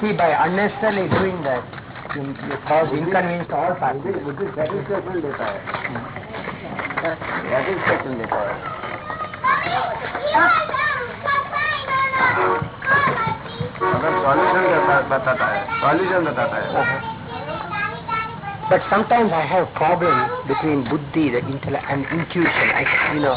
See, by unnecessarily doing that, you, you cause inconvenience to all parties. बुद्धि satisfaction देता है satisfaction देता है अगर सॉल्यूशन बताता है सॉल्यूशन बताता है But sometimes I have problem between buddhi, the intellect, and intuition. I, you know,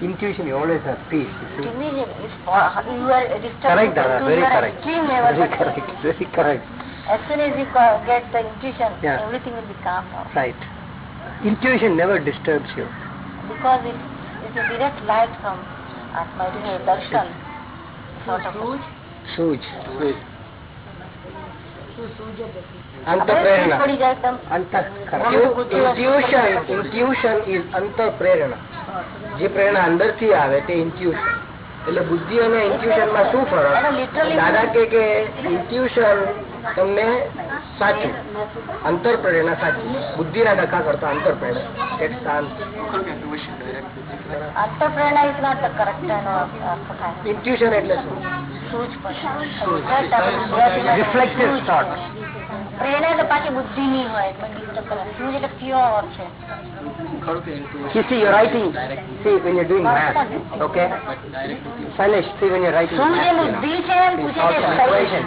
intuition you always have peace you see. Immediately if uh, you are correct very correct. very correct very correct. As soon as you get the intuition yeah. everything will be calm now. Right. Intuition never disturbs you. Because it is a direct light from atma it is a darshan sort of suj suj suj અંતઃપ્રેરણા. જે પ્રેરણા અંદરથી આવે તે intuition એટલે બુદ્ધિ અને ઇન્ટ્યુશનમાં શું ફરક દાદા કે કે ઇન્ટ્યુશન તમને સાચું અંતરપ્રેરણા સાચી બુદ્ધિના ડખા કરતા અર્થ થાય ઇન્ટ્યુશન એટલે શું reflective thought પ્રેરણા તો પાછી બુદ્ધિ ની હોય એટલે disturb કરે. સૂઝ એટલે પ્યોર છે You see, you're writing, see, when you're doing math, okay? Shailesh, see, when you're writing સૂઝ એ math, you know, બુદ્ધિ છે એમ it's પૂછે also છે an equation.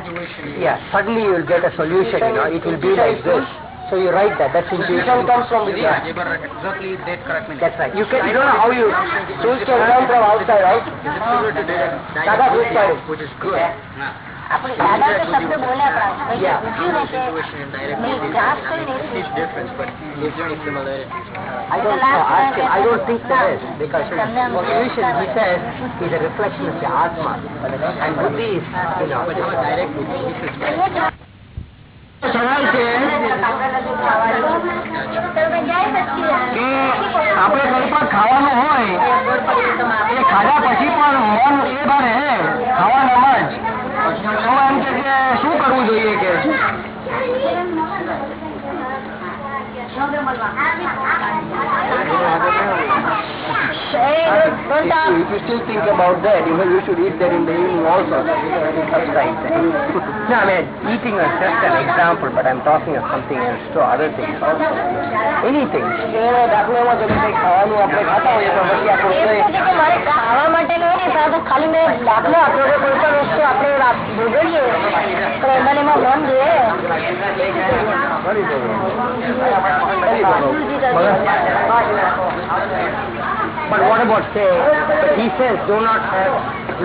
Yeah, suddenly you will get a solution, you know, it will be like this. So you write that, that's intuition comes from within. Exactly that correct meaning. That's right. You can, you don't know how you, tools can come from outside, right? Dada proof started. Which is good. આપણે દાદા તો શબ્દ બોલ્યા. સવાલ છે આપણે કઈ પણ ખાવાનું હોય એ ખાધા પછી પણ મન એ ભરે ખાવાનામાં જ એમ કે કે શું કરવું જોઈએ કે? If you still think about that, you know, you should eat that in the evening also. First time. No, I mean, eating is just an example, but I'm talking of something else, to other things also. Anything. દાખલામાં જો કંઈ ખાવાનું આપણે ખાતા હોઈએ તો પછી આપણું એમ શરીર- કહે છે કે મારે ખાવા માટે નહીં ને સાહેબ ખાલી મેં દાખલો આપ્યો કે કોઈ પણ વસ્તુ આપણે રા- ભોગવીએ તો એમાં ને એમાં મન જોઈએ કરી દો. કરી દો. but what about say, but he says do not have,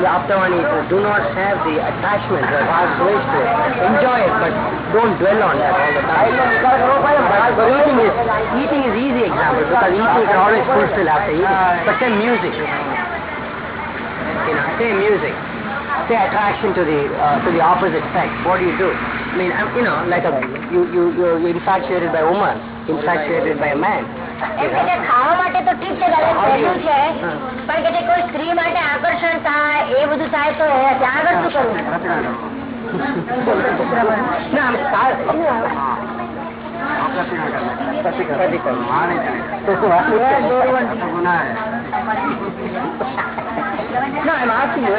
after one do not have the attachment, the hard wish to it. Enjoy it, but don't dwell on that all the time. But eating is, eating is easy example, because eating you can always fulfill after eating. But say music, you know, say music, say attraction to the, uh, to the opposite sex, what do you do? I mean, I'm- you know, like a, you, you, you're infatuated by a woman, infatuated by a man. ખાવા માટે તો ઠીક છે દાદા સહેલું છે પણ કે છે કોઈ સ્ત્રી માટે આકર્ષણ થાય એ બધું થાય તો ત્યાં આગળ શું કરવું No, I'm asking you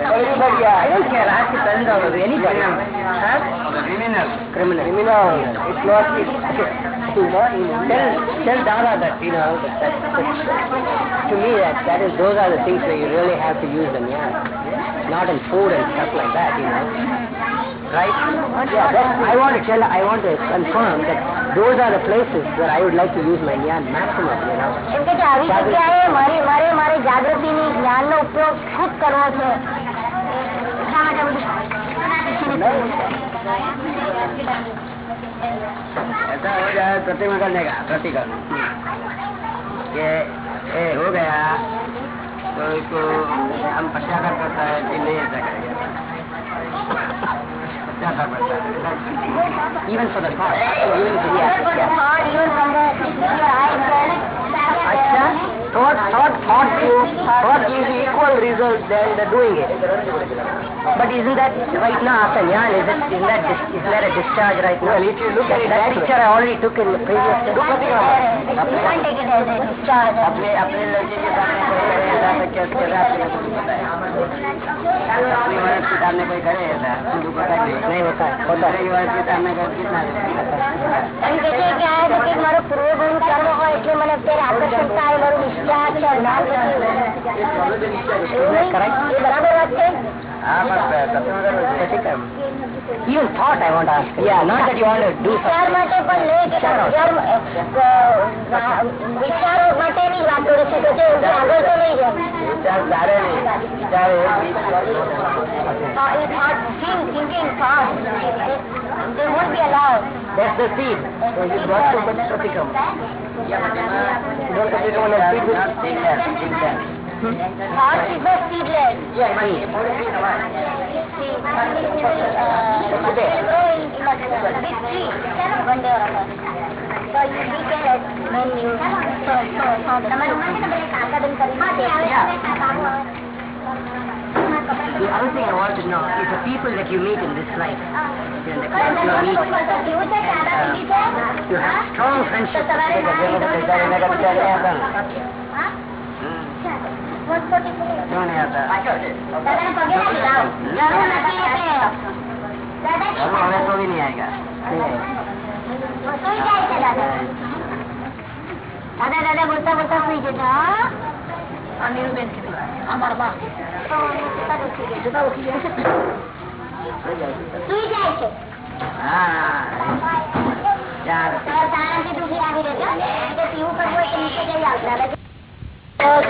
I don't care. Ask it doesn't bother anybody. Huh? Criminal. Criminal. Criminal. It's not. It's, you know, tell tell Dada that you know that, that, that to me that that is those are the things where you really have to use the jnana, not in food and stuff like that. You know. Right? Yeah, that's, I want to tell, I want to confirm that those are the places where I would like to use my jnana maximum, you know. એમ કે છે આવી જગ્યાએ મારે મારે મારે જાગૃતિની જ્ઞાનનો ઉપયોગ ખૂબ કરવો છે એટલા માટે બધું ऐसा हो जाए प्रतिमा करने का प्रतिकर कि ए, हो गया। तो इसको हम पश्चाताप करता है कि नहीं ऐसा करेगा। पश्चाताप करता है even for the thought even for अच्छा। thought thought thought gives thought gives equal result than the doing it but isn't that right now after Nyan is it isn't that dis, is there a discharge right now well if you look at it that picture I already took in the previous अपने अपने लड़के के सामने कोई करे ऐसा तो क्या कैसा आपको पता है अपने वर्ष के सामने कोई करे ऐसा तो पता नहीं होता है होता है वर्ष के सामने कर कितना એમ કે છે કે આ રીતે મારો પૂર્વગુણ કર્મ હોય એટલે મને અત્યારે આકર્ષણ થાય મારું Even thought I want to ask. Yeah, not that you want to do something. Uh, uh, thought thinking thought they won't be allowed. That's the seed. So you got to put. Uh. So you be when you sow, sow, sow the The other thing I want to know is the people that you meet in this life, in the class you meet, uh, you have strong friendship. नहीं आता दादा दादा बोलता बोलता सुई जाता अनिरुद्ध আমার মা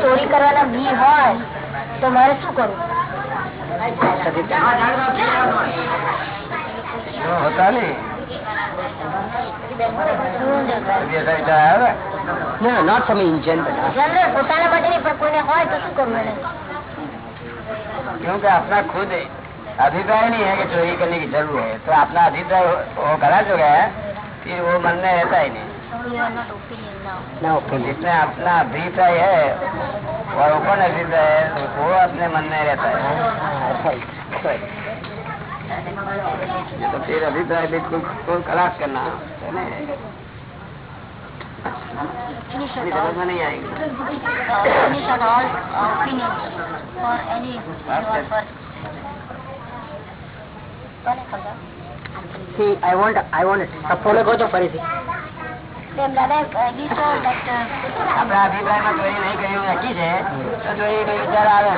ચોરી કરવાના બી હોય તો મારે શું કરવું ના નોટ સમ ઇન પોતાના માટે હોય તો શું કરવું એને क्योंकि अपना खुद अभिप्राय नहीं है कि चोरी करने की ज़रूरत है। तो अपना अभिप्राय वो- करा जो है फिर वो मन में रहता ही नहीं. जिसमें अपना अभिप्राय है और ओपन अभिप्राय है वो अपने मन में रहता है। तो फिर अभिप्राय बिल्कुल को खलास करना। है Any shut off, any shut off opinions for any your person. See, I want, I want it. Apollo go to Farisi. તેમ દાદા you told that. આપણા અભિપ્રાયમાં ચોરી નહીં કર્યું નક્કી છે તો ચોરી વિચાર આવે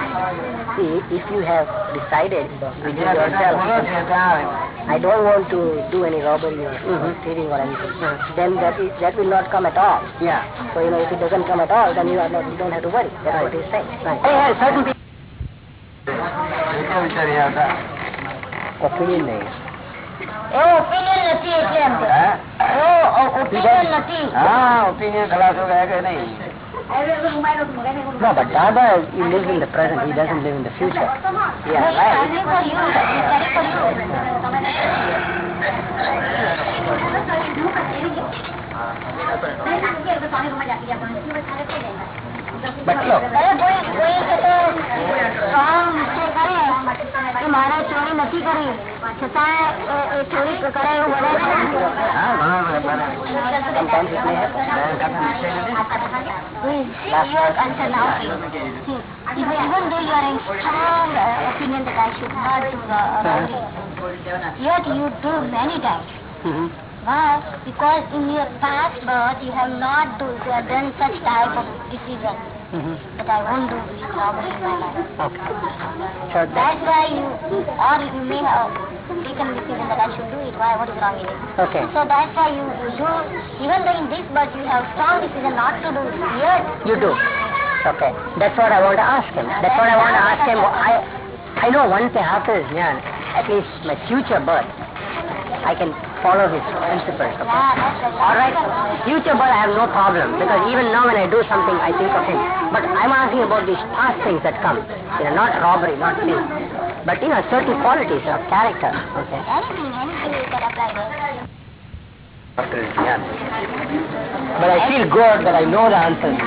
See, if you have decided within બીજા બધા ભૂલો yourself, છે ત્યાં આવે I don't want to do any robbery or stealing or anything, then that is, that will not come at all. Yeah. So, you know, if it doesn't come at all, then you are not, you don't have to worry. That's what he's saying. Right. Hey, hey, certain people. બીજો વિચાર એ આવતા Opinion નહીં. એવો opinion નથી એટલે એમ કે હે? એવો ઓપિનિયન નથી હા ઓપિનિયન ખલાસ હો ગયા કે નહીં no, but Dada, he lives in the present. He doesn't live in the future. Yeah, right. મારે ચોરી નથી છતાં ચોરી કરે એવું uh, uh, writing, yet you do many times. hmm Why? Because in your past birth you have not do, done such type of decision Mhm. that I won't do this robbery in my life. Okay. Sure. That's why you, or you may have taken the decision that I should do it. Why? What is wrong in it? Okay. So that's why you, you do, even though in this birth you have strong decision not to do it, yet You do. Okay. That's what I want to ask him. That's what I want to ask him. I I know one thing after this jnana, at least my future birth, I can follow his principles. Okay? Yeah, that's right. All right. Future birth, I have no problem because even now when I do something, I think of him. But I'm asking about these past things that come. You know, not robbery, not sin, but you know, certain qualities of character. Okay. Anything, anything you can apply there. Yeah. But I feel good that I know the answers.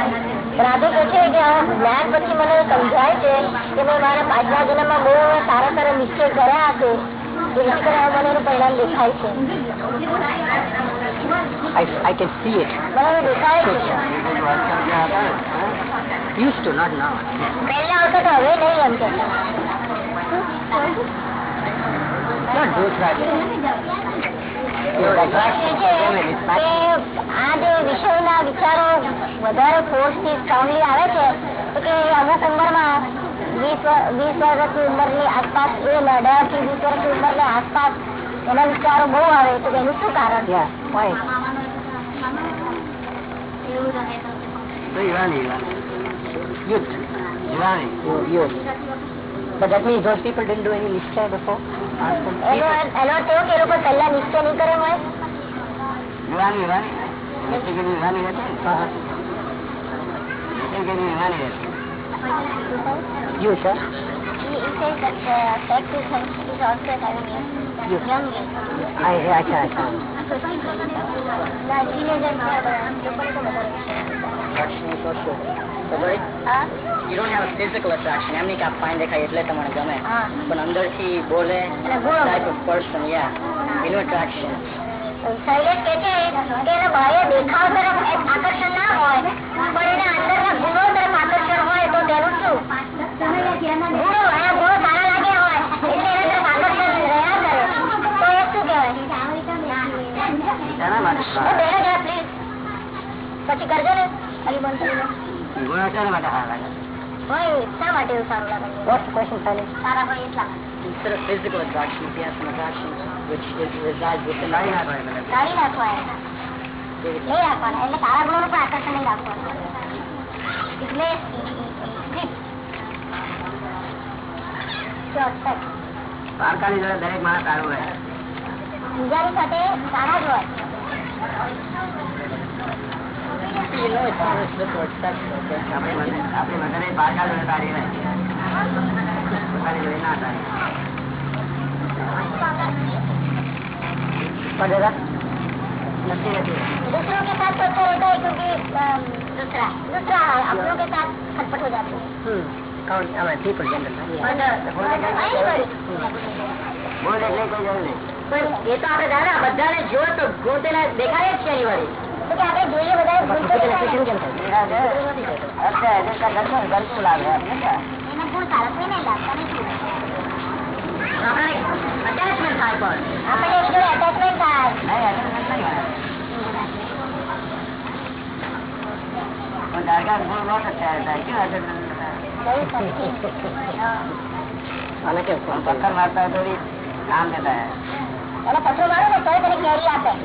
Radhe કહે છે કે આ જ્ઞાન પછી મને સમજાય છે કે મેં મારા પાછલા જન્મમાં બહુ સારા સારા નિશ્ચય કર્યા હશે જેથી કરીને હવે મને એનું પરિણામ દેખાય છે I, I can see it. મને એવું દેખાય છે Used to, not now. પહેલા આવતો તો હવે નહીં એમ કે Not those right. Your attraction for women is કે maximum. આ જે વિષયના વિચારો વધારે ફોર્સથી સ્ટ્રોંગલી આવે છે તો કે અમુક ઉંમરમાં વીસ વર- વીસ વર્ષની ઉંમરની આસપાસ એ અઢારથી વીસ વર્ષની ઉંમરની આસપાસ એના વિચારો બહુ આવે તો એનું શું કારણ પહેલા નિશ્ચય નહીં કરે હોય ને Uh-huh. વ્યક્તિગત યુવાની રહેશે You, sir? He, he says that uh, sex is, also having a Yes. young age. I, acha, acha. ના teenager છે, લોકોને તો વધારે છે. Attraction is not sure. So, right? હા? You don't have a physical attraction. એમ નહીં કે આ fine દેખાય એટલે તમને ગમે હા. પણ અંદરથી બોલે type of person, yeah. એનું. શૈલેષ કે છે કે એના બાહ્ય દેખાવ તરફ આકર્ષણ ના હોય પણ એના અંદરના ગુણો તરફ પછી કરજો ને. ખાલી બંધ કરીને ગુણો શાના માટે સારા લાગે? હોય શા માટે એવું સારું લાગે? છે? What's the સારા હોય એટલા Instead of physical attraction, he has some attraction which is, resides within કાઢી નાખો એને. કાઢી નાખવા એને. નહીં રાખવાના. એટલે સારા ગુણોનું પણ આકર્ષણ નહીં રાખવાનું. એટલે Sure, sex. પારકાની જોડે દરેક માણસ સારું રહે બીજાની સાથે સારા જ હોય You know it's not just or sex, okay? આપણી મદદ આપણી મદદ પારકા જોડે સારી રહે પોતાની જોડે ના સારી What is that? નથી નથી दूसरों के साथ तो अच्छा रहता है क्योंकि अम, दूसरा दूसरा अपनों के साथ खटपट हो जाती है Hmm. count how many people can define. Uh, More than like એ તો આપણે દાદા બધાને જો તો ગોતેલા દેખાય જ છે એની વાળી. જોઈએ બધા આપણે અટેચમેન્ટ થાય પણ. દાદા ગુણ નો થતા હતા. કેવા अलग पत्थर मारता है थोड़ी काम देता है अरे पत्थर मारो ना तो बड़ी गहरी आता है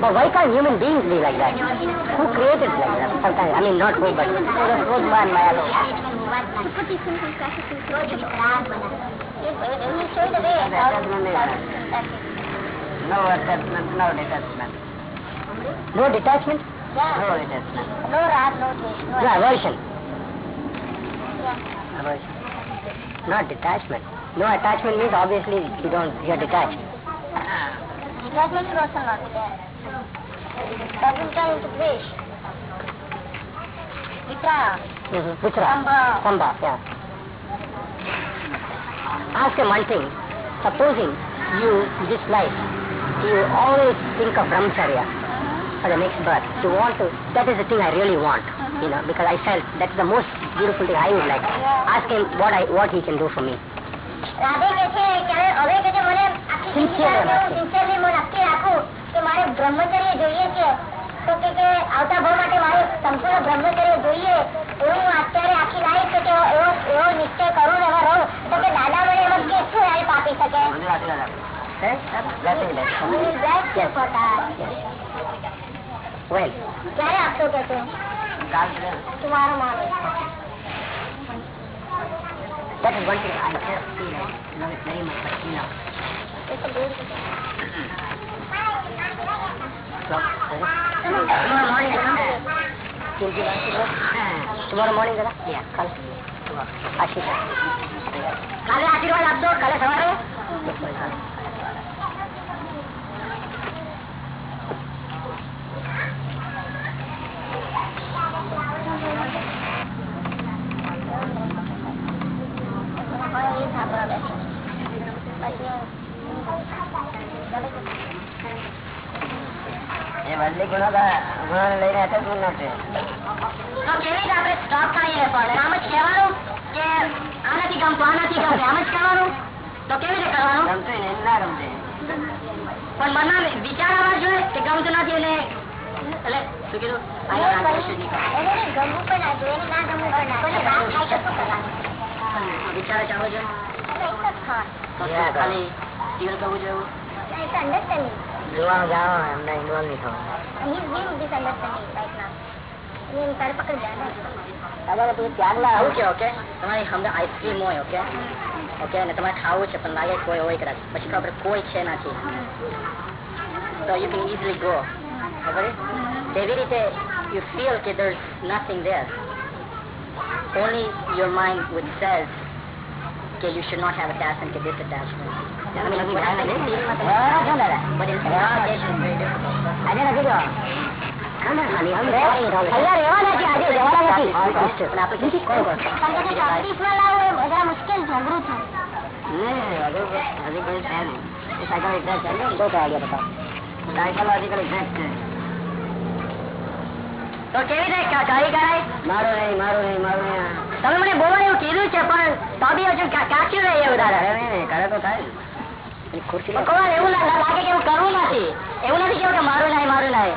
But why can't human beings be like that? Who created like that? Sometimes, I mean, not who, but good man, Maya. No attachment, no detachment. No detachment? Yeah. No detachment. No wrath, no aversion. Yeah. Aversion. Not detachment. No attachment means obviously you don't, you're detached. Detachment is also not there. Doesn't turn into Vitra. Mm-hmm. Vitra. Samba. Samba, yeah. Ask him one thing. Supposing you, this life, you always think of brahmacharya for the next birth. You want to, that is the thing I really want, you know, because I felt that's the most beautiful thing I would like. Ask him what I, what he can do for me. બ્રહ્મચર્ય જોઈએ છે તો કે આવતા ભાવ માટે મારે સંપૂર્ણ બ્રહ્મચર્ય જોઈએ એવું અત્યારે આખી લાઈફ એવો એવો એવો નિશ્ચય કરું ને રહું તો કે દાદા મને એમાં કેટલું હેલ્પ આપી શકે બધું આશીર્વાદ આપે Eh? Blessing, blessing. He will bless you for that. Well, ક્યારે આપશો કે છે કાલ છે tomorrow morning. That is one thing I just feel I love it very much, but you know. It's a good. So, Tomorrow morning, Will you like to go? Tomorrow morning, જરા? Yeah, કાલ. આશીર્વાદ. કાલે આશીર્વાદ આપજો કાલે સવારે. ગુનો લઈને આપણે સ્ટોપ કરીએ પણ આમ જ કહેવાનું? કે આ નથી ગમતું આ નથી ગમતું આમ જ કરવાનું? તો કેવી રીતે કરવાનું? ગમતું ને ના ગમતું પણ મનમાં વિચાર આવવા જોઈએ કે ગમતું નથી એટલે એટલે શું કીધું. ગમવું પણ ના જોઈએ. ના ગમવું પણ ના. વિચાર જ આવવો જોઈએ ખાલી ફીલ કરવું જોઈએ. જોવાનું જાણવાનું એમને ઇન્વોલ્વ નહીં થવાનું. And he's giving this understanding right now. એની તારે પકડી લેવાનું. દાદા તું ત્યાગ ના આવું કે ઓકે તમારી હમણાં આઈસ્ક્રીમ હોય ઓકે ઓકે અને તમારે ખાવું છે પણ લાગે કોઈ હોય કદાચ પછી ખબર કોઈ છે નથી તો યુ કેન ઇઝીલી ગો ખબર છે? તેવી રીતે યુ ફીલ કે there is nothing there only your mind which says કે you should not have attachment કે this attachment I mean, what happens is feeling માં તમે રહેવાના છો દાદા? but in communication is very difficult આજે તો કેવી રીતે મારું નહીં મારું નહીં મારું તમે મને બોલવાનું એવું કીધું છે પણ તો બી હજુ કાચું રહે એવું દાદા કરે તો થાય ખુરશી. એવું લાગે કે એવું કરવું નથી એવું નથી કેવું કે મારું નહીં મારું નહીં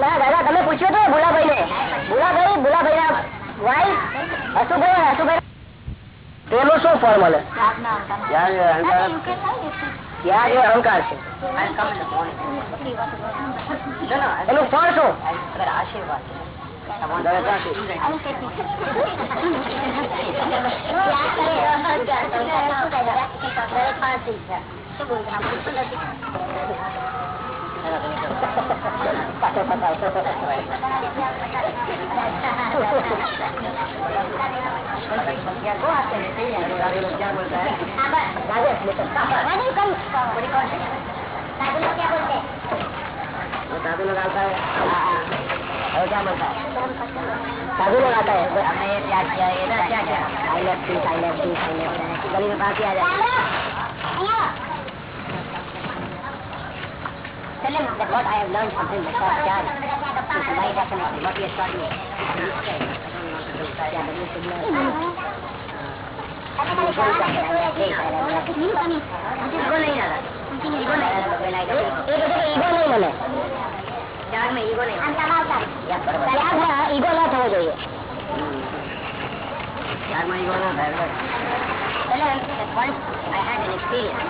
ના, દાદા, તમે પૂછ્યું હતું ભૂલાભાઈ ને ભૂલાભાઈ ભૂલાભાઈ ના વાઈફ હસુભાઈ હસુભાઈ. તેનું શું ફળ મળે? અહંકાર? છે? એનું ફળ શું? આશીર્વાદ साधु लोग आता है और क्या बोलता है साधु लोग आता है हमने ये त्याग किया ये क्या क्या I left I left I left गली में पास ही जाए Tell him that what I have learned from him, the first child, is my definition, what he has taught me. Yeah, but you should know. Ego नहीं रहा ego नहीं ये कहते कि ego नहीं बने त्याग में ईगो नहीं या बराबर त्याग में ईगो ना થવો જોઈએ ત્યાગ માં ઈગો ના થાય Tell him that once I had an experience.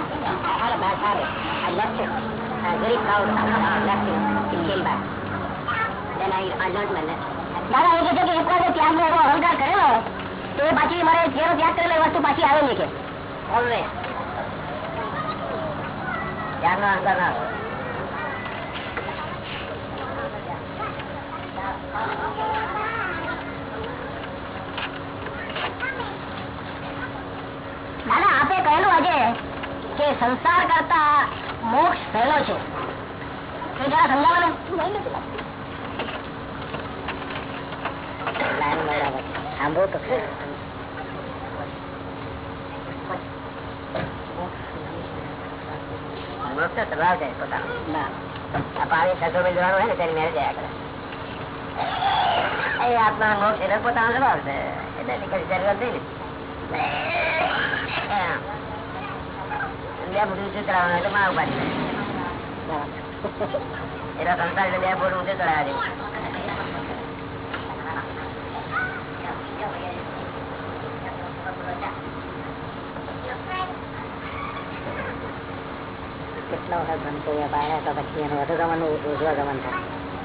I had a bad habit. I left it. Was very proud. I left it. He came back. Then I, I learned my lesson. દાદા એ છે કે એક વાર ત્યાગ નો અહંકાર કરેલો તો એ પાછી મારે જેનો ત્યાગ કરેલો એ વસ્તુ પાછી આવે નહીં કે ઓલવેઝ ત્યાગ નો અહંકાર ના દાદા આપે કહેલું આજે કે સંસાર કરતા મોક્ષ પહેલો છે. તો જરા સમજાવવાનું સાંભળો તો મોક્ષ સ્વભાવ છે પોતાનો. પાણી મિલ જવાનું હોય ને તેની મેળ જયા કરે એ આત્મા મોક્ષ એટલે પોતાનો સ્વભાવ છે. એટલે નીકળી જરૂરત નહીં ને. બે બધું ઊંચું ચડાવવાનું એટલે માં ઉપાડી લે. સંસાર એટલે બે ફૂટ ઊંચું ચડાવવા જેવું. કેટલા વખત બનતો એ બહાર તો પછી એનું વધુ ગમન ઉજવા ગમન થાય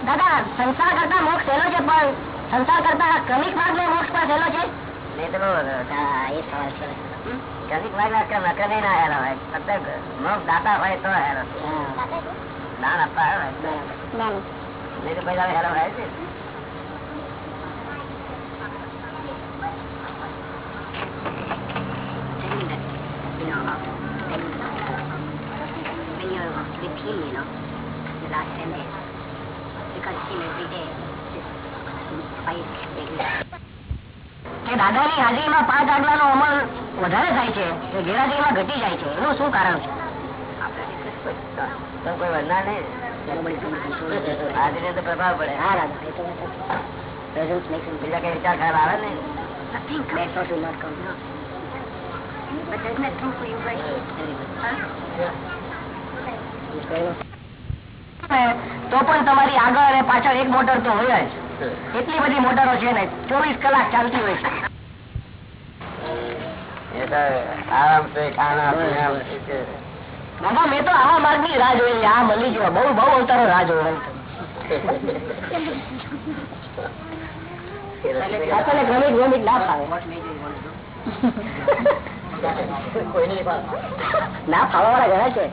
દાદા સંસાર કરતા મોક્ષ સહેલો છે પણ સંસાર કરતા ક્રમિક માર્ગ મોક્ષ પણ સહેલો એ સવાલ છે ક્યાંથી ભાગ ના કરે, નકર ના હેલો હોય. ફક્ત મોક્ષ દાતા હોય તો હેલો. હા દાન આપવા હેલો હોય. નહીં તો હેલો હોય છે. telling that, you know, about when you're with him, you know, the last 10 days, because him every day, just five days. કે દાદાની હાજરીમાં પાંચ આગલાનો અમલ વધારે થાય છે ગેરહાજરીમાં ઘટી જાય છે એનું શું કારણ છે. તો પણ તમારી આગળ અને પાછળ એક મોટર તો હોય જ એટલી બધી મોટરો છે ને ચોવીસ કલાક ચાલતી હોય છે. ખાના. દાદા મેં તો આવા માર્ગની રાહ જોઈ આ મળી ગયો બહુ બહુ અવતારો રાહ જોઈ આપણને ક્રમિક ના ફાવે. ના ફાવા વાળા ઘણા છે.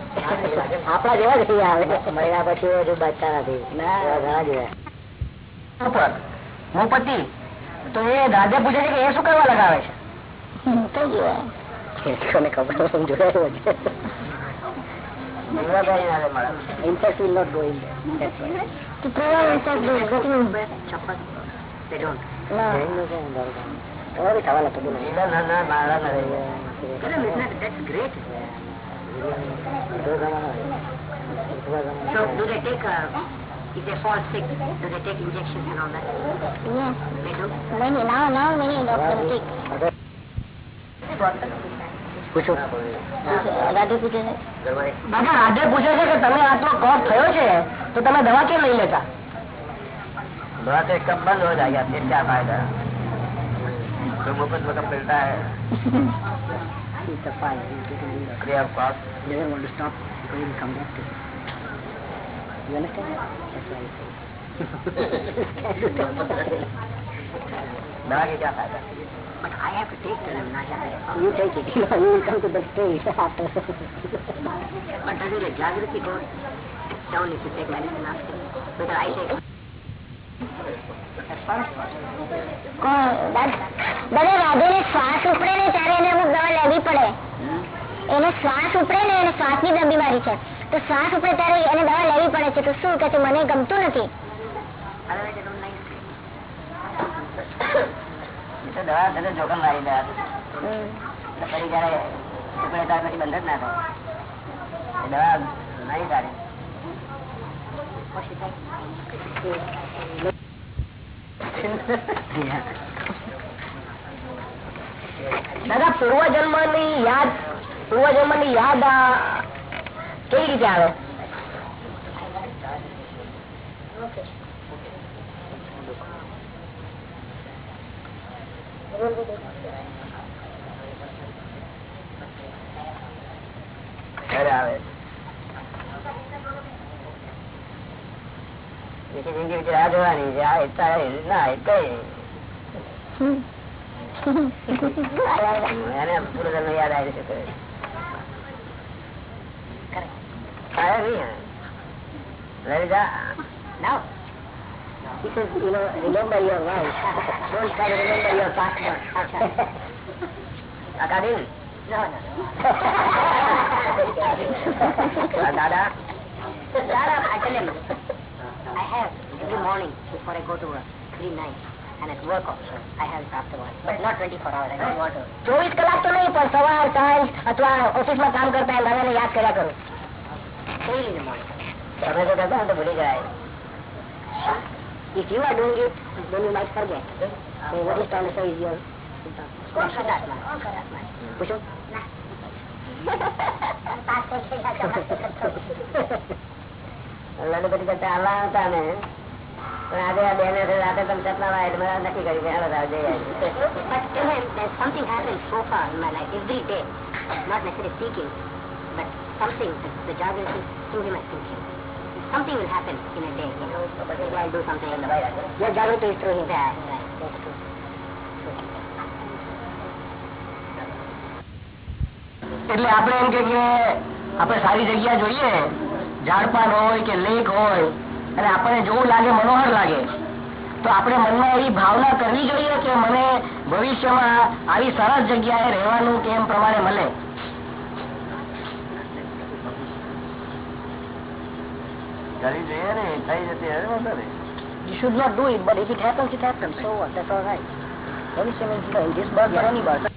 આપડા જેવા જ આવે. મહિના પછી બચતા નથી. ના. ઘણા જોયા ઉપર હું પતિ તો એ રાધે પૂછે છે કે એ શું કરવા લગાવે છે. So do they take, uh, if they fall sick, do they take injections and all that? Yes. They do? Many, now, now many doctors take. પૂછો રાધે પૂછે છે ઘરમાં દાદા રાધે પૂછે છે કે તમે આટલો કફ થયો છે તો તમે દવા કેમ નહીં લેતા दवा तो कब बंद हो जाएगा फिर क्या फायदा तो मुफ्त में कब मिलता है It's a fire. He's getting rid of free of cost He doesn't want to stop because he will come back to it. You understand? That's why it's but I have to take the Ramnasha. You take it. you will come to the stage after. but does it Jagrati go down if you take medicine after? Because I take દાદા રાધે ને શ્વાસ ઉપડે ને ત્યારે એને અમુક દવા લેવી પડે એને શ્વાસ ઉપડે ને એને શ્વાસની બીમારી છે તો શ્વાસ ઉપડે ત્યારે એને દવા લેવી છે તો શું કે મને ગમતું નથી. દવા સાથે જોખમ મારી દે ફરી જયારે ટુકડે ત્યાર પછી બંધ જ ના થાય દવા નહીં સારી What's your thing? દાદા પૂર્વજન્મની યાદ પૂર્વજન્મની યાદ કેવી રીતે આવે? ઘરે આવે. બીજી રાહ છે આ ના એટલે એને પૂર્વજન્મ યાદ આવી જશે આયા નહીં. લઈ જા. Now. He says, you know, remember your wife. Don't try to remember your partner. આ કાઢી ને No, no. આ દાદા Dada, I tell him, I have every morning before I go to work, three nights, and at work also, I have it afterwards. But not 24 hours, I don't want to. ચોવીસ કલાક તો નહીં પણ સવાર સાંજ અથવા ઓફિસમાં કામ કરતા દાદાને યાદ કર્યા કરું Daily in the morning. તમે તો કરતા ને તો ભૂલી જાય If you are doing it, then you might forget. So what he's trying to say is your કોણ શુદ્ધાત્મા પૂછો લડુ બધી કરતા આવા હતા ને પણ આજે આ બેને રાતે તમે સપના માં એટલે મારે નક્કી કર્યું કે હેડો તાર જઈ આવીએ. But to him, there's something happened so far in my life, every day. Not necessarily speaking, but something, the, the jargon is through him as thinking. Something will happen in a day, you know, I'll do something. Your jargon is through him. Yeah, right, that's true. એટલે આપણે એમ કે કે આપણે સારી જગ્યા જોઈએ ઝાડપાન હોય કે લેક હોય અને આપણને જોવું લાગે મનોહર લાગે તો આપણે મનમાં એવી ભાવના કરવી જોઈએ કે મને ભવિષ્યમાં આવી સરસ જગ્યાએ રહેવાનું કે એમ પ્રમાણે મળે કરી જોઈએ ને થઈ જતી હવે વાંધો નહીં. You should not do it, but if it happens, it happens. So what? That's all right. Everything is in this birth or any birth.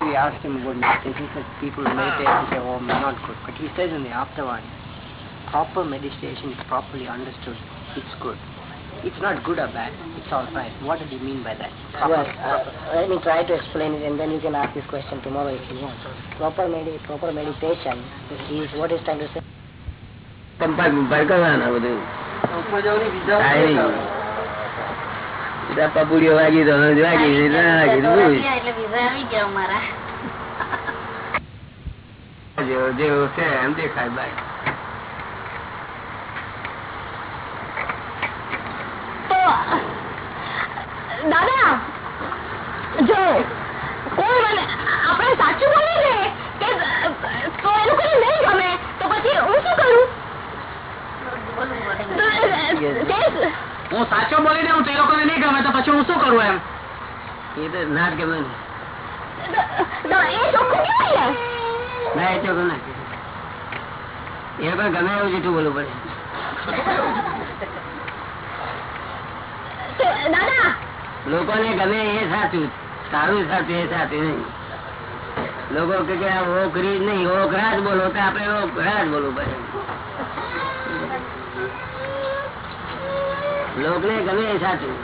We asked him about meditation. He said people meditate and say, oh, not good. But he says in the afterward, proper meditation is properly understood. It's good. It's not good or bad. It's all right. What did he mean by that? Proper, Well, uh, let me try to explain it and then you can ask this question tomorrow if you want. Proper, medi- proper meditation is what is trying to say. બંપાક કરવાના બધું. પપુડીઓ વાગી તો વાગી વાગી જેવો જેવો છે એમ દેખાય બાય તો દાદા જો કોઈ મને આપણે સાચું બોલે છે કે તો એ લોકોને નહીં ગમે તો પછી હું શું કરું તો, તે- હું સાચો બોલી દઉં તો એ લોકોને નહીં ગમે તો પછી હું શું કરું એમ? એ તો ના જ ગમે ને. એ ચોખ્ખું એ લોકો ગમે. એવું જેટલું બોલવું પડે. લોકોને ગમે એ સાચું સારું સાચું એ સાચું નહીં. લોકો કે ઓખરી જ નહીં ઓખરા જ બોલો તો આપણે ઓખરા જ બોલવું પડે લોકને ગમે એ સાચું એટલે તમે એમ કહેવા માંગો છો કે તમારે આ લાઈફ ડ્રામેટિકલી રહેવાની જ- હા. એટલે આપણે છે ને નાટક નાટક બધા સાચું.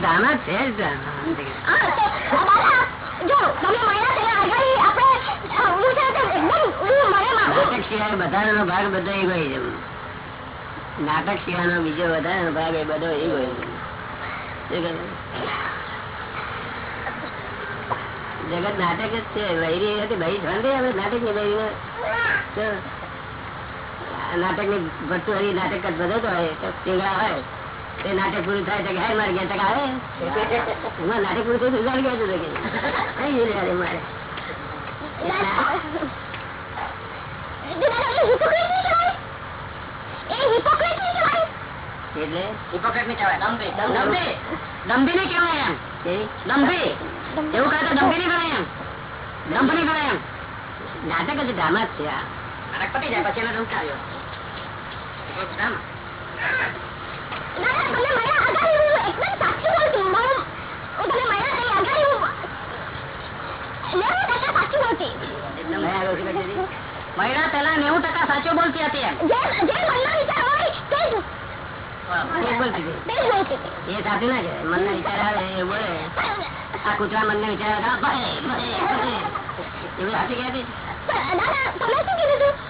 દાના છે જ દાના. હા, તો જો તમે મળ્યા તેના આગળ આપણે અ, હું છે તે એકદમ હું મને માં- નાટક સિવાયનો બીજો વધારે ભાગ એ બધો એ હોય. જગત નાટક જ છે, વૈરી હતી, ભાઈ ઠંડી હવે નાટકની? ભાઈ નાટકની ભરતું હરી નાટક જ બધો તો હોય, તો ટીંગડા હોય, તે નાટક પૂરું થાય તો ગાય મારે ગયા આવે? હું નાટક પૂરું થયું ઉગાડી ગયા તું તો કે મારે? નાટક જ ડ્રામા છે આ નાટક પતી જાય પછી એને દંભ આવ્યો ડ્રામા દાદા, તમે મળ્યા આગળ હું એકદમ સાચું બોલતી. હું- હું તમે મળ્યા તે આગળ હું નેવું ટકા સાચું બોલતી. મેં આગળ શું કહી દીધી? મહિલા પેલા નેવું ટકા સાચો બોલતી હતી એમ વિચાર એ બોલતી ના તે મન સાચું ના વિચાર આવે એ બોલે આ કૂતરા વિચાર આવે, ભલે, ભલે, ભલે. એવું સાચું કહેતી?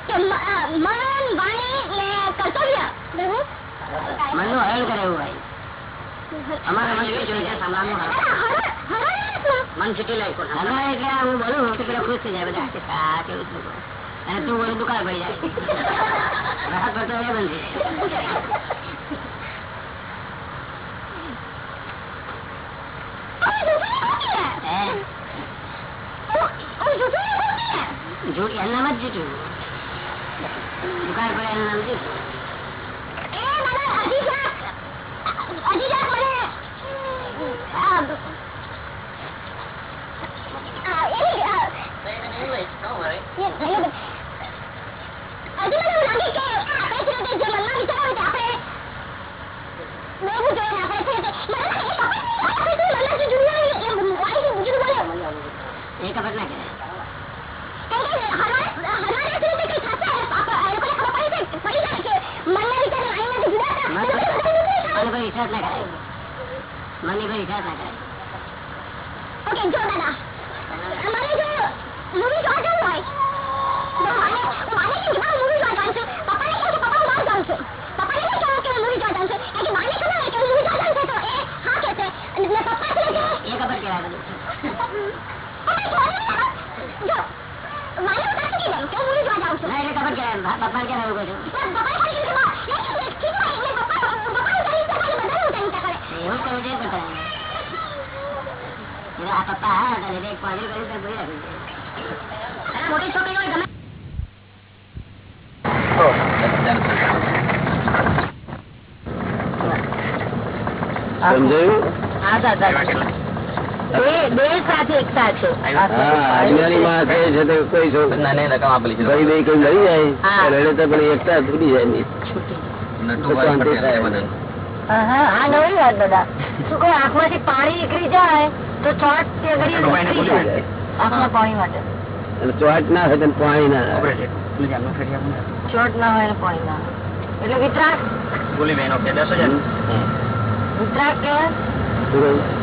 કે મન, ને હરણ કરે એવું હોય અમારા મન કેવું જોઈએ? સાંભળવાનું? મન છૂટી લાગ્યું એટલે હું બોલું તો પેલા ખુશ થઈ જાય બધા કે કેવું. અને તું બોલું દુકાળ જાય રાહત પડતો એ. તમે જૂઠું નહીં બોલતી ને? હે? હું- હું જૂઠું નહીં બોલતી ને? જૂઠ એનું નામ જ જૂઠું દુકાળ પડે એનું નામ જૂઠું એ દાદા, હજી જરાક, હજી જરાક મને, આ, આ, એની, આ, હજી મને એવું લાગે કે આપણે છે ને તે જે મનમાં વિચાર હોય તે આપણે લેવું જોઈએ ને આપણે છે ને તે- મને લાગે એ પકડ નહીં થાય, આપણે શું મનમાં જે કેમ કે હરવા- હરવાના છે તે કંઈ થશે. આ- આ લોકોને ખબર પડી જાય- પડી જાય કે મનના વિચાર અને અહીંયાથી જુદા હતા. મન- તો પછી બધા નીકળી જાય. મને કોઈ વિશ્વાસ ના કરાય મને વિશ્વાસ ના કરાય ઓકે જો દાદા અમારે જો મૂવી જોવા જવું હોય તો માને હું માને કે ના મૂવી જોવા જાઉં છું પપ્પાને કહે કે પપ્પા હું બહાર જાઉં છું પપ્પાને નહીં કહું કે હું મૂવી જોવા જાઉં છું કારણ કે માને ખબર હોય કે હું મૂવી જોવા જાઉં છું તો એ હા કે છે અને ને પપ્પા છે કે એ ખબર કહેવાય બધું જો માને હું તારે કહી દઉં કે હું મૂવી જોવા જાઉં છું ના એટલે ખબર કહેવાય પપ્પા કહેવાય એવું કહું છું પણ પપ્પાને ખાલી કીધું કે બા, એ ઠીક હોય એટલે પપ્પા પપ્પાનું તારી ઈચ્છા કરે બધાનું તારી ઈચ્છા કરે એવું કરવું જોઈએ પણ આ હા. હતા પણ નીકળી જાય તો ચોટ પાણી માટે. ચોટ ના હોય પાણી ના ચોટ ના હોય પાણી ના હોય. એટલે વિતરાક. વિતરાક કહેવાય. શું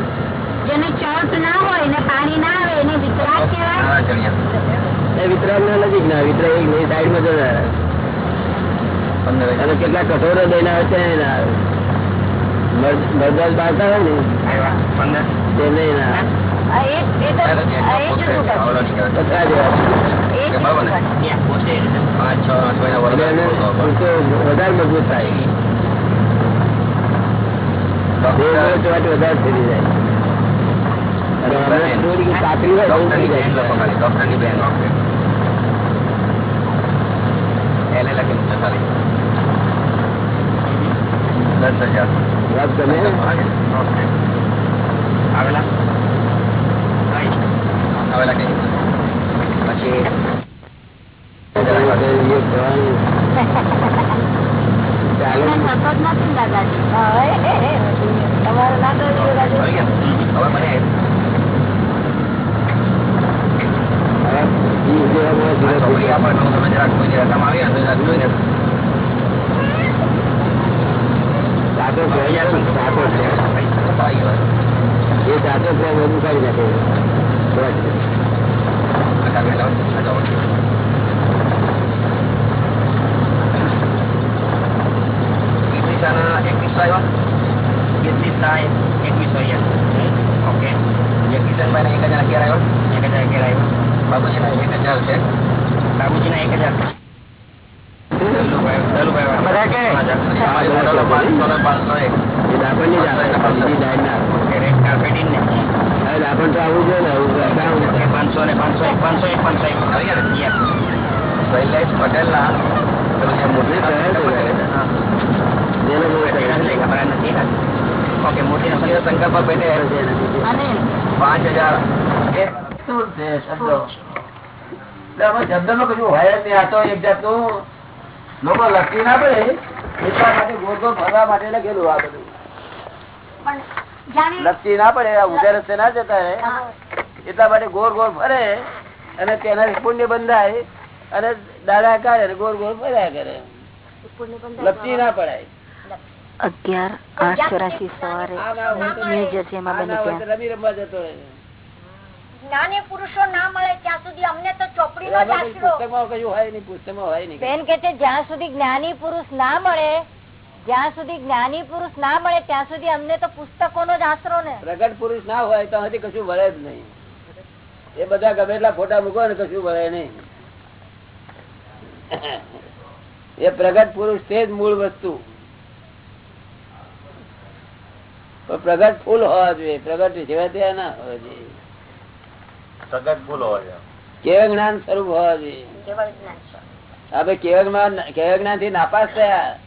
જેને ચોટ ના હોય ને પાણી ના આવે એને વિતરાક કહેવાય. વિતરાગ ના નજીક ના વિતરાગ એક સાઈડમાં જતા અને કેટલા કઠોરો દઈને આવે છે ના આવે. મરદ- બાળતા હોય ને ના. તો એને ઉલટો વધારે મજબૂત થાય. વધારે ફરી જાય. અને હમણાં થોડી કાતરી હોય તો ઉતરી જાય વાત તમે એ કહેવાનું. ચાલે એને ને. સતત નથી દાદાજી હા, એ, એ, એ, તમારે ના કરવું દાદાજી હવે ઈ જેવા માણસ જોડે સાચો પ્રેમ છે ને, સાચો પ્રેમ. એ સાચો પ્રેમ બધું કાઢી નાખે ચોટ. એ દાપણની જ આવે. બીજી ડાળ ના આવે. હવે દાપણ તો આવવું જોઈએ ને. આવું અગાઉ. પાંચસો ને પાંચસો એક હજાર છે બાબુજીના એક હજાર પટેલ ના. ઓકે મોટી સંકલ્પ પાંચ હજાર. શબ્દો શબ્દ નો કશું હોય જ નહીં. આ તો એક જાતનું લોકો લખી ના પડે. એટલા માટે ગોળ ગોળ ફરવા માટે લખેલું આ બધું. લખી ના પડે આ ઉધે રસ્તે ના જતા રહે. એટલા માટે ગોળ ગોળ ફરે અને તેના પુણ્ય બંધાય અને દાડા કાઢે ગોળ ગોળ ફર્યા કરે. લપસી ના પડાય. અગિયાર આઠ ચોરાશી સવારે ન્યૂ જર્સીમાં બની રમી રમવા જતો રહે. જ્ઞાની પુરુષો ના મળે ત્યાં સુધી અમને તો ચોપડી નો પુસ્તકમાં કશું હોય નહીં પુસ્તકમાં હોય નહીં. બેન કે છે જ્યાં સુધી જ્ઞાની પુરુષ ના મળે જ્યાં સુધી જ્ઞાની પુરુષ ના મળે ત્યાં સુધી અમને તો પુસ્તકોનો જ આશરો ને. પ્રગટ પુરુષ ના હોય તો હજી કશું વળે જ નહીં. એ બધા ગમે એટલા ફોટા મૂકો ને કશું વળે નહીં. એ પ્રગટ પુરુષ તે જ મૂળ વસ્તુ. પ્રગટ ફૂલ હોવા જોઈએ. પ્રગટ જેવા ત્યાં ના હોવા જોઈએ. સગત ભૂલો કેવળ જ્ઞાન સ્વરૂપ હોવા જોઈએ? કેવળ જ્ઞાનથી નાપાસ થયા?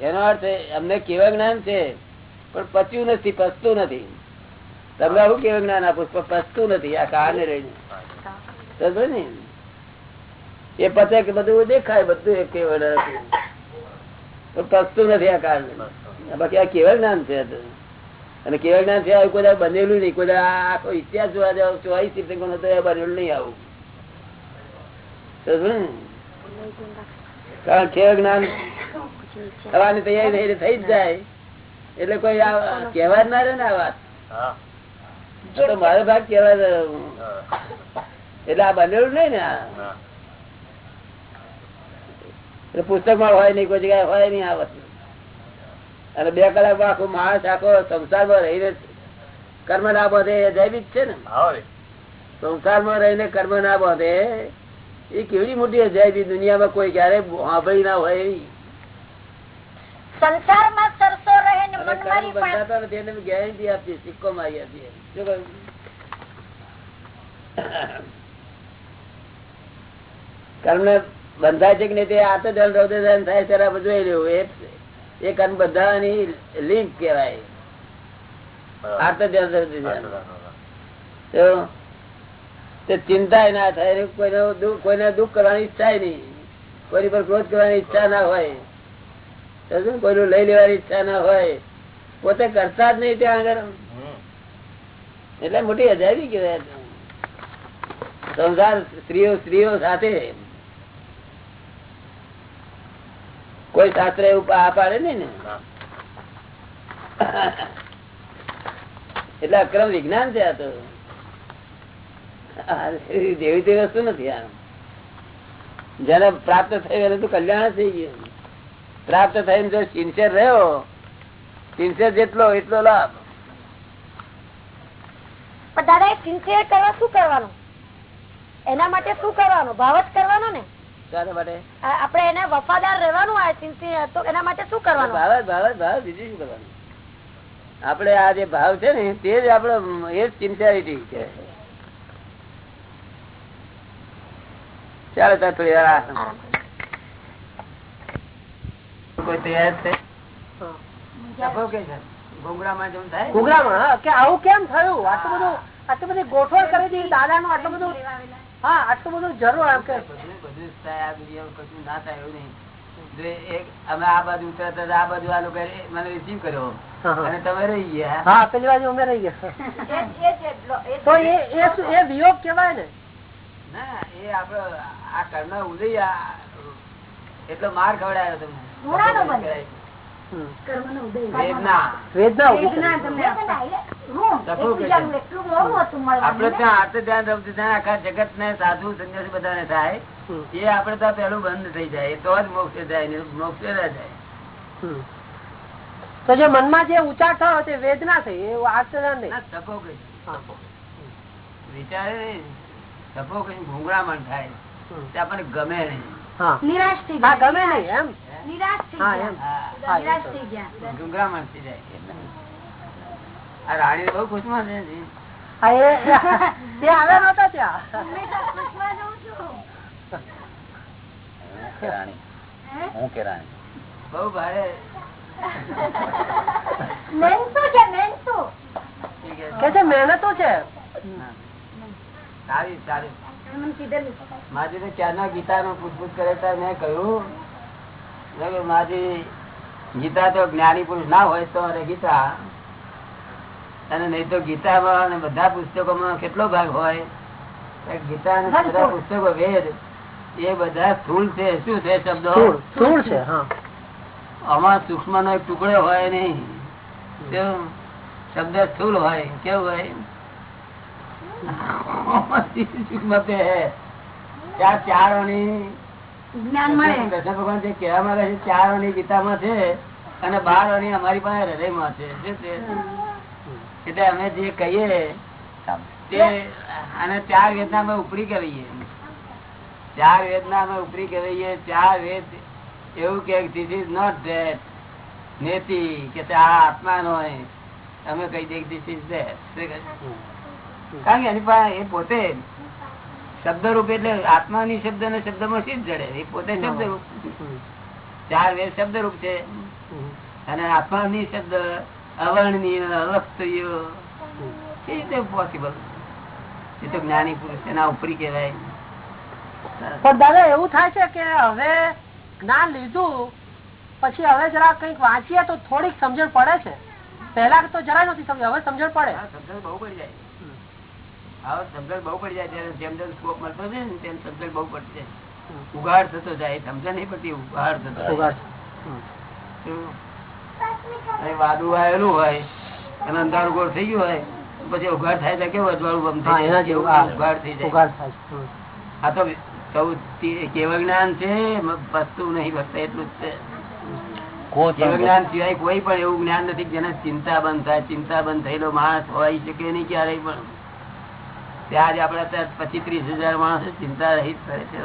એનો અર્થ અમને કેવા જ્ઞાન છે? પણ પચ્યું નથી પચતું નથી. તમને આવું કેવળ જ્ઞાન આપું પણ પસતું નથી આ કારણે રહીને. ને? એ પચે કે બધું દેખાય બધું એક કેવળ પણ પસતું નથી આ કારણે બાકી આ કેવા જ્ઞાન છે. અને કેવા જ્ઞાન છે આવું કોઈ બનેલું નહીં. કોઈ આખો ઇતિહાસ જોવા જાવ ચોવીસ તીર્થંકર નો તો એ બનેલું નહીં આવું. કારણ કેવા જ્ઞાન? થવાની તૈયારી નહીં થઈ જ જાય. એટલે કોઈ કહેવા જ ના રહે ને આ વાત. તો મારો ભાગ કેવા એટલે આ બનેલું નહીં ને આ. પુસ્તકમાં હોય નહીં કોઈ જગ્યાએ હોય નહીં આ વસ્તુ. અને બે કલાક આખો માણસ આખો સંસારમાં રહીને કર્મ ના બધે એ જૈવિક છે ને? સંસારમાં રહીને કર્મ ના બધે એ કેવડી મોટી અજાયબી દુનિયામાં કોઈ ક્યારે સાંભળી ના હોય એવી. સંસારમાં સરસો રહે ને મનમારી પણ બંધાતા નથી એટલે ગેરંટી આપીએ સિક્કો મારી આપીએ. શું કહ્યું? કર્મ બંધાય છે કે નહીં તે આ તો ધન રૌદ્ર ધન થાય ત્યારે બધું એ રહ્યું એ એ કર્મ બધાની લિંક તે ચિંતા ના થાય કોઈને દુઃખ કોઈને દુઃખ કરવાની ઈચ્છા નહીં. કોઈ પર ક્રોધ કરવાની ઈચ્છા ના હોય? કોઈનું લઈ લેવાની ઈચ્છા ના હોય. પોતે કરતા જ નહીં ત્યાં આગળ. એટલે મોટી અજાયબી કેવાય સંસાર સ્ત્રીઓ સ્ત્રીઓ સાથે કોઈ શાસ્ત્ર એવું આ પાડે નઈ ને? એટલે અક્રમ વિજ્ઞાન છે આ તો. આ જેવી તેવી વસ્તુ નથી આ. જેને પ્રાપ્ત થયું એને તો કલ્યાણ થઈ ગયું. પ્રાપ્ત થઈને જો સિન્સિયર રહ્યો સિન્સિયર જેટલો એટલો લાભ. પણ દાદા એ સિન્સિયર કરવા શું કરવાનું? એના માટે શું કરવાનું? ભાવ જ કરવાનો ને? આપણે એને વફાદાર રહેવાનું આ તો એના માટે શું કરવાનું? ભાવ ભાવ ભાવ બીજું શું કરવાનું? આપડે આ જે ભાવ છે ને તે જ આપડે એ જ સિન્સિયરિટી છે. ચાલો તાર થોડી વાર. કોઈ તૈયાર છે? ઘૂઘરામાં કે આવું કેમ થયું? આટલું બધું આટલી બધી ગોઠવણ કરી દીધી દાદા નું આટલું બધું હા આટલું બધું જરૂર કે બધું થાય આ દુનિયામાં કશું ના થાય એવું નહીં. અમે આ બાજુ ઉતરતા આ બાજુ આ લોકો મને રિસીવ કર્યો. અને તમે રહી ગયા હા? પેલી બાજુ અમે રહી ગયા. તો એ એ વિયોગ કેવાય ને? ના એ આપડે આ કર્ણ ઉદય એટલો માર ખવડાયો તમને. આપડે ત્યાં આર્ત ધ્યાન રમતું ત્યાં આખા જગત ને સાધુ સંન્યાસી બધાને થાય. એ આપડે ત્યાં પેલું બંધ થઈ જાય. તો જ મોક્ષે જાય મોક્ષે ના જાય. તો જે મનમાં જે ઉચાર થયો તે વેદના થઈ એ આર્તદાન નહીં. ના તપો કઈ. વિચારે તપો કઈ ઘૂંઘરામણ થાય. હમ. તે આપણને ગમે નહીં. નિરાશ થઈ ગમે નહીં એમ. રાણી બઉ ખુશમાં છે. હા, રહું છું. ભારે. મહેનતો સારી સારી. મારી ક્યારના ગીતા નું પૂછપૂછ કરે મેં કહ્યું, માજી ગીતા તો જ્ઞાની પુરુષ ના હોય તો અરે ગીતા. અને નહીં તો ગીતામાં અને બધા પુસ્તકોમાં કેટલો ભાગ હોય? ગીતા અને બધા પુસ્તકો વેદ એ બધા સ્થુલ છે. શું છે શબ્દો? છે આમાં સૂક્ષ્મ નો એક ટુકડો હોય નહીં? શબ્દ સ્થુલ હોય કેવું હોય? સૂક્ષ્મ. ચાર ચારોની જ્ઞાન મળે. કૃષ્ણ ભગવાન જે કહેવા માંગે છે ચાર અણી ગીતામાં છે અને બાર અણી અમારી પાસે હૃદયમાં છે. એટલે અમે જે કહીએ તે અને ચાર વેદના અમે ઉપરી કહીએ. ચાર વેદના અમે ઉપરી કરીએ ચાર વેદ એવું કે ધીસ ઇઝ નોટ ધેટ નેતિ કે તે આ આત્મા નો અમે કહી દઈએ ધીસ ઇઝ કારણ કે એની પાસે એ પોતે શબ્દ રૂપ એટલે આત્માની શબ્દ ને શબ્દમાં શી જડે? એ પોતે શબ્દ રૂપ. ચાર વેદ શબ્દ રૂપ છે. અને આત્માની શબ્દ અવર્ણનીય અવસ્તરીય એ રીતે પોસિબલ એ તો જ્ઞાની પુરુષ એના ઉપરી કહેવાય. પણ દાદા એવું થાય છે કે હવે જ્ઞાન લીધું પછી હવે જરા કંઈક વાંચીએ તો થોડીક સમજણ પડે છે. પહેલા તો જરાય નથી સમજ હવે સમજણ પડે. સમજણ બહુ પડી જાય. હા સમજણ બહુ પડી જાય ત્યારે જેમ જેમ સ્કોપ મળતો છે ને તેમ સમજણ બહુ પડશે. ઉઘાડ થતો જાય સમજણ નહીં પડતી ઉઘાડ થતો. વાદળું આવેલું હોય અને અંધારું ગોળ થઈ ગયું હોય પછી ઉઘાડ થાય તો કેવું અજવાળું બમ થઈ એના જેવું ઉઘાડ. થઈ જાય. આ તો સૌથી કેવળ જ્ઞાન છે વસ્તુ નહીં ફક્ત એટલું જ છે. જ્ઞાન સિવાય કોઈ પણ એવું જ્ઞાન નથી જેને ચિંતા બંધ થાય. ચિંતા બંધ થયેલો માણસ હોય શકે નહીં ક્યારેય પણ. ત્યાં જ આપડે પચીસ ત્રીસ હજાર માણસો ચિંતા રહીત કરે છે.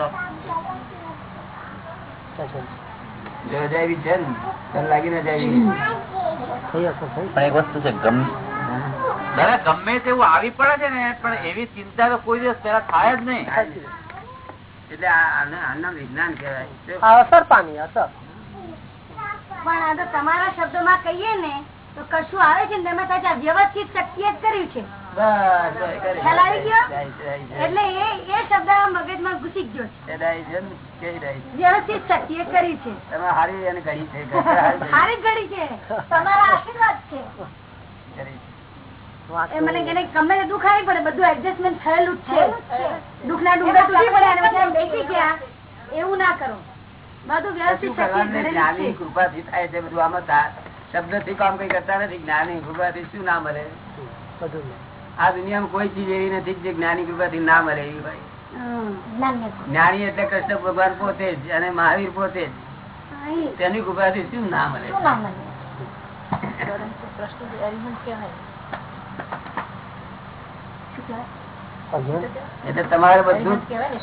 ગમ તેવું આવી પડે છે ને પણ એવી ચિંતા તો કોઈ દિવસ પેલા થાય જ નહીં. એટલે આના વિજ્ઞાન કહેવાય. અસર પામી અસર. પણ આ તમારા શબ્દોમાં કહીએ ને તો કશું આવે છે ને તેમાં વ્યવસ્થિત શક્તિ જ કર્યું છે. એટલે એ એ શબ્દ મગજમાં ઘૂસી ગયો છે. એ જાય છે ને, કેવી જાય છે? વ્યવસ્થિત શક્તિએ કરી છે. તમે હારી અને ઘડી છે હારી ઘડી. છે. તમારા આશીર્વાદ છે. મને કે ગમે તે દુઃખ આવી પડે બધું એડજસ્ટમેન્ટ થયેલું જ છે. દુઃખ ના ડુંગર તૂટી પડે અને પછી આમ બેસી ગયા. એવું ના કરો. બધું વ્યવસ્થિત. જ્ઞાની કૃપાથી થાય છે બધું. આમાં શબ્દથી કામ કઈ કરતા નથી. જ્ઞાની કૃપાથી શું ના મળે? બધું. આ દુનિયામાં કોઈ ચીજ એવી નથી જે જ્ઞાની કૃપાથી ના મળે એવી ભાઈ જ્ઞાની એટલે કૃષ્ણ ભગવાન પોતે જ અને મહાવીર પોતે જ. તેની કૃપાથી શું ના મળે? એટલે તમારે બધું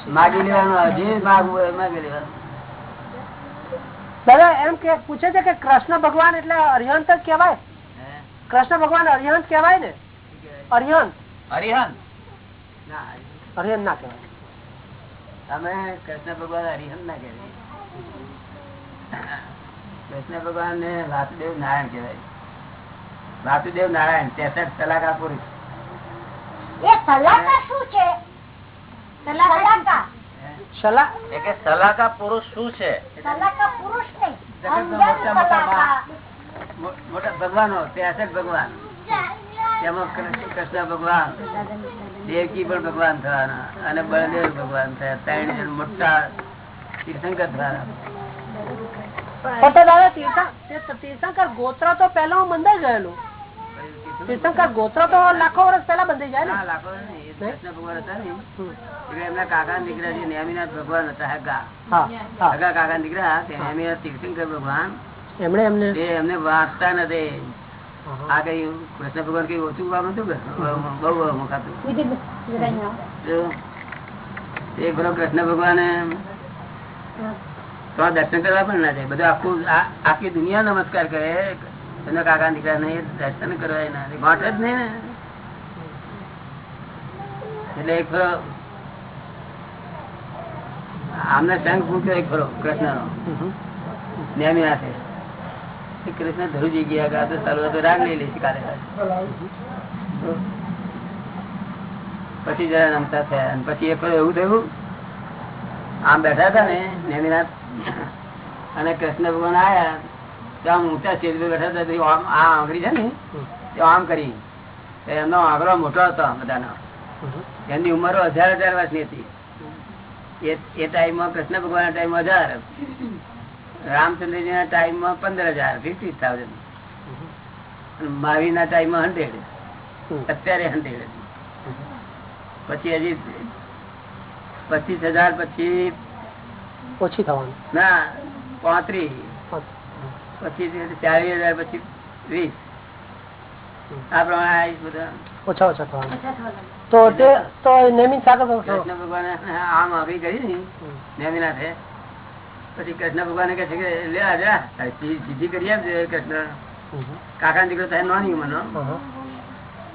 માગી લેવાનું હજી માગી લેવાનું. દાદા એમ કે પૂછે છે કે કૃષ્ણ ભગવાન એટલે અરિહંત જ કેવાય કૃષ્ણ ભગવાન અરિહંત કેવાય ને? અરિહંત. અરિહંત? અરિહંત ના કહેવાય. તમે કૃષ્ણ ભગવાન હરિહન ના કહેવાય. કૃષ્ણ ભગવાન ને વાસુદેવ નારાયણ કહેવાય. વાસુદેવ નારાયણ તેસઠ કલાકાર પુરુષ. સલાકા પુરુષ શું છે? ભગવાનો તેસઠ ભગવાન. તેમાં કૃષ્ણ ભગવાન. દેવકી પણ ભગવાન થવાના અને બળદેવ ભગવાન થયા. ત્રણ જણ મોટા તીર્થંકર થવાના. પણ તો દાદા તીર્થં- તીર્થ- તીર્થંકર ગોત્ર તો પેલા બંધાઈ ગયેલું. તીર્થંકર ગોત્ર તો લાખો વર્ષ પેલા બંધાઈ જાય ના, લાખો. કૃષ્ણ ભગવાન હતા ને. એમના કાકા દીકરા જે નેમિનાથ ભગવાન હતા હગા. હગા કાકા દીકરા નેમિનાથ તીર્થંકર ભગવાન. એમણે એમને વાંચતા નથી. આ કઈ કૃષ્ણ ભગવાન કઈ ઓછું કામ હતું બહુ અમુક એક બરો કૃષ્ણ ભગવાને તો દર્શન કરવા પણ ના જાય. બધું આખું આખી દુનિયા નમસ્કાર કરે. એના કાકા દીકરા ને દર્શન કરવા ના જાય. ગાંઠ જ નહીં ને. એટલે એક ફરો આમને શંખ મૂક્યો એક ફરો કૃષ્ણ નો હમ. નેમિનાથે એ કૃષ્ણ ધરુજી ગયા ગયા તો તો રાગ લઈ લઈશ કાલે પછી જરા નમતા થયા, અને પછી એક એવું થયું, આમ બેઠા હતા ને, નેમિનાથ, અને કૃષ્ણ ભગવાન આવ્યા તો આમ ઊંચા પર બેઠા હતા આમ, આ આંગળી છે ને તો આમ કરી એમનો આંગળો મોટો હતો બધાનો. એમની ઉંમરો હજાર હજાર વર્ષની હતી. એ એ ટાઈમમાં કૃષ્ણ ભગવાન ટાઈમ હજાર. રામચંદ્રજી ના ટાઈમમાં પંદર હજાર ફિફ્ટી થાઉઝન્ડ મહાવીર ના ટાઈમમાં હંડ્રેડ. અત્યારે હંડ્રેડ પછી હજી પચીસ હજાર પછી ઓછી થવાનું. ના પાંત્રીસ. પછી ચાલીસ હજાર પછી વીસ. આ પ્રમાણે આવીશ બધા. ઓછા ઓછા થવાનું. તો તે તો નેમી સાગર ભગવાન આમ આવી ગઈ ને. નેમિનાથે. પછી કૃષ્ણ ભગવાન કે છે કે લે આજા સીધી કરી આપજે કૃષ્ણ. કાકા દીકરો થાય નાની ઉંમરનો.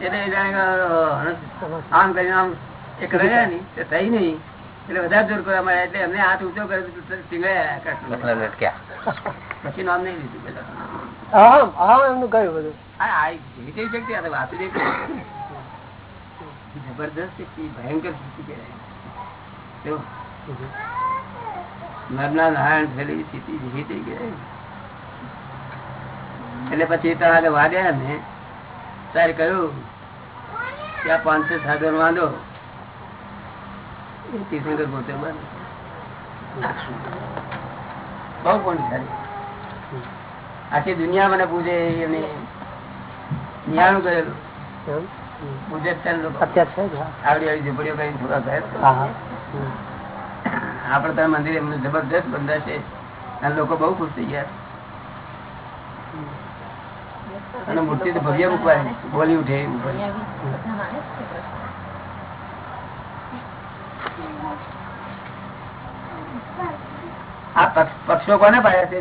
એટલે જાણે આમ કરીને આમ એક રહ્યા ની તે થઈ નહીં. એટલે વધારે જોર કરવા મળ્યા એટલે એમને હાથ ઊંચો કર્યો તો ટીંગાયા કૃષ્ણ. પછી નામ નહીં લીધું પેલા. એમનું બધું? જેવી શક્તિ વાસુદેવ જબરદસ્ત ભયંકર કહેવાય. જો, નરના નારાયણ થયેલી સ્થિતિ જેવી ગઈ. એટલે પછી તમારે વાગ્યા ને ત્યારે કહ્યું કે આ પાંચસો સાધન વાંધો. તીર્થંકર પોતે બહુ સારી આખી દુનિયા મને પૂજે એને નિયાણું કરેલું. પૂજે. અત્યારે. આવડી આવડી ઝૂંપડીઓ કરીને થોડા થાય આપડે ત્યાં મંદિર એમનું જબરદસ્ત બંધા અને લોકો બહુ ખુશ થઈ ગયા. અને મૂર્તિ તો ભવ્ય મૂકવાય બોલી ઉઠે આ પક્ષો કોને પાયા છે?